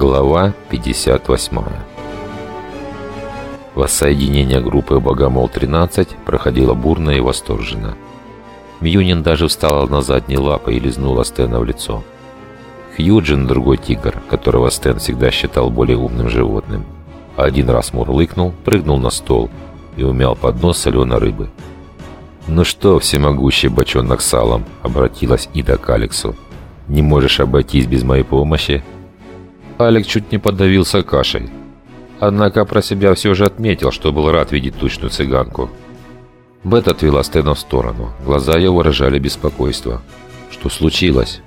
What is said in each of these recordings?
Глава 58 Воссоединение группы «Богомол-13» проходило бурно и восторженно. Мьюнин даже встала на задние лапы и лизнула Стэна в лицо. Хьюджин, другой тигр, которого Стэн всегда считал более умным животным, один раз мурлыкнул, прыгнул на стол и умял под нос соленой рыбы. «Ну что, всемогущий бочонок салом?» — обратилась Ида к Алексу. «Не можешь обойтись без моей помощи?» Алекс чуть не подавился кашей. Однако про себя все же отметил, что был рад видеть тучную цыганку. Бет отвела Стэна в сторону. Глаза ее выражали беспокойство. «Что случилось?»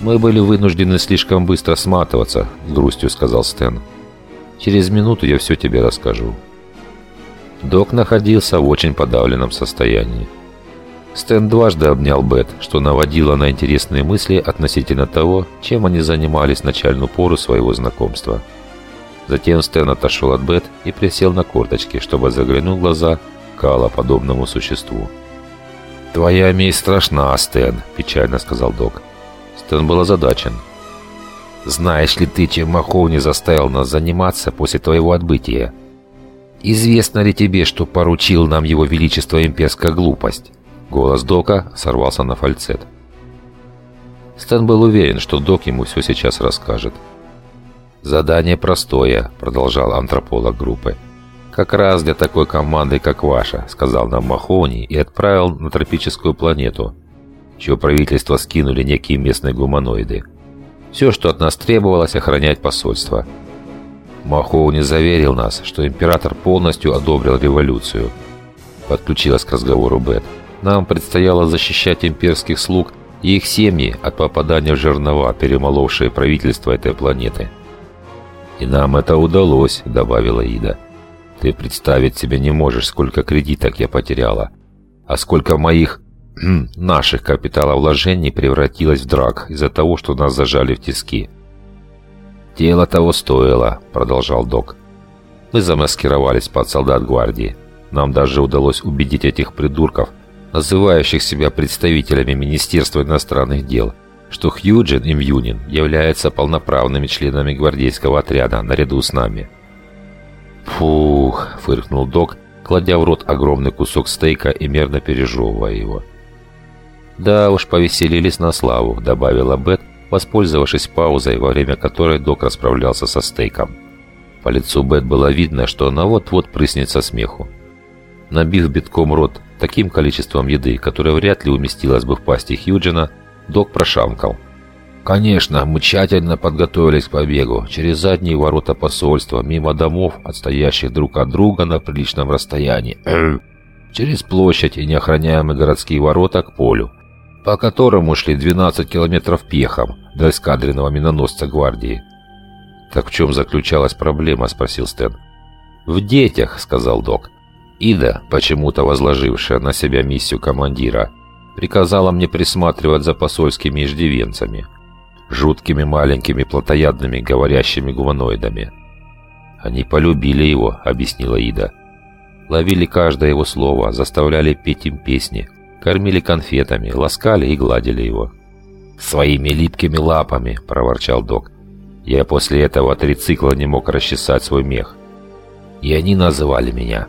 «Мы были вынуждены слишком быстро сматываться», — с грустью сказал Стэн. «Через минуту я все тебе расскажу». Док находился в очень подавленном состоянии. Стэн дважды обнял Бет, что наводило на интересные мысли относительно того, чем они занимались в начальную пору своего знакомства. Затем Стэн отошел от Бет и присел на корточки, чтобы заглянуть в глаза Кала подобному существу. «Твоя месть страшна, Стэн», – печально сказал док. Стэн был озадачен. «Знаешь ли ты, чем Махоуни заставил нас заниматься после твоего отбытия? Известно ли тебе, что поручил нам его величество имперская глупость?» Голос Дока сорвался на фальцет. Стэн был уверен, что Док ему все сейчас расскажет. «Задание простое», — продолжал антрополог группы. «Как раз для такой команды, как ваша», — сказал нам Махоуни и отправил на тропическую планету, чье правительство скинули некие местные гуманоиды. Все, что от нас требовалось, охранять посольство. Махоуни заверил нас, что император полностью одобрил революцию. Подключилась к разговору Бет. Нам предстояло защищать имперских слуг и их семьи от попадания в жернова, перемоловшие правительство этой планеты. «И нам это удалось», — добавила Ида. «Ты представить себе не можешь, сколько кредиток я потеряла, а сколько моих, наших капиталовложений превратилось в драк из-за того, что нас зажали в тиски». «Тело того стоило», — продолжал док. «Мы замаскировались под солдат гвардии. Нам даже удалось убедить этих придурков — называющих себя представителями Министерства иностранных дел, что Хьюджин и Мьюнин являются полноправными членами гвардейского отряда наряду с нами. «Фух!» – фыркнул док, кладя в рот огромный кусок стейка и мерно пережевывая его. «Да уж, повеселились на славу», – добавила Бет, воспользовавшись паузой, во время которой док расправлялся со стейком. По лицу Бет было видно, что она вот-вот прыснет со смеху. Набив битком рот таким количеством еды, которое вряд ли уместилось бы в пасти Хьюджина, док прошамкал. «Конечно, мы тщательно подготовились к побегу. Через задние ворота посольства, мимо домов, отстоящих друг от друга на приличном расстоянии. Через площадь и неохраняемые городские ворота к полю, по которому шли 12 километров пехом до эскадренного миноносца гвардии». «Так в чем заключалась проблема?» – спросил Стэн. «В детях», – сказал док. Ида, почему-то возложившая на себя миссию командира, приказала мне присматривать за посольскими иждивенцами, жуткими маленькими плотоядными говорящими гуманоидами. «Они полюбили его», — объяснила Ида. Ловили каждое его слово, заставляли петь им песни, кормили конфетами, ласкали и гладили его. «Своими липкими лапами», — проворчал док. Я после этого три цикла не мог расчесать свой мех. И они называли меня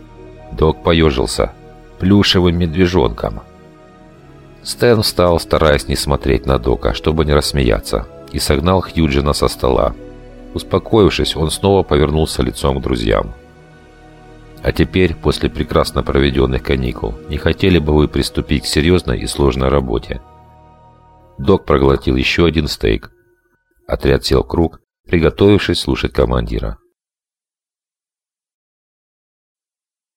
Док поежился. Плюшевым медвежонком. Стэн встал, стараясь не смотреть на Дока, чтобы не рассмеяться, и согнал Хьюджина со стола. Успокоившись, он снова повернулся лицом к друзьям. «А теперь, после прекрасно проведенных каникул, не хотели бы вы приступить к серьезной и сложной работе?» Док проглотил еще один стейк. Отряд сел в круг, приготовившись слушать командира.